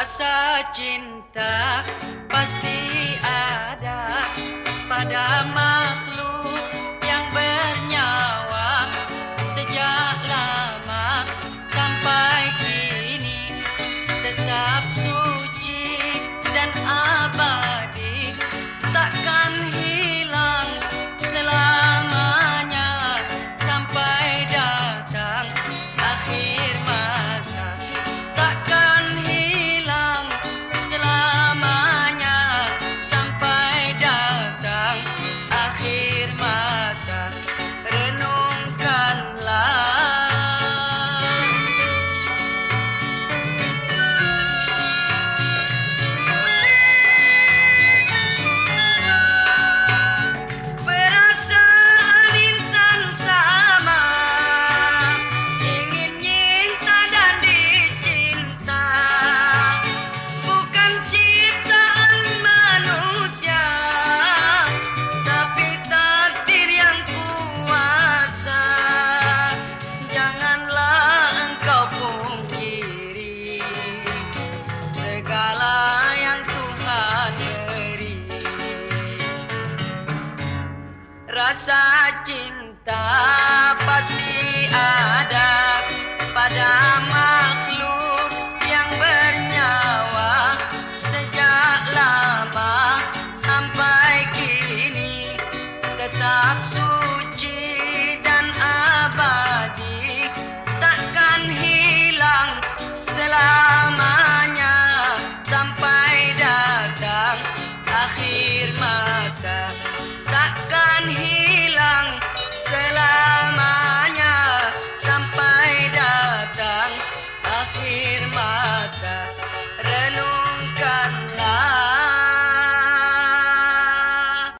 rasa cinta pasti ada pada manusia rasa cinta pasti ada pada makhluk yang bernyawa sejak lama sampai kini. Tetap